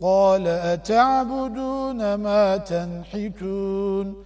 قال أتعبدون ما تنحتون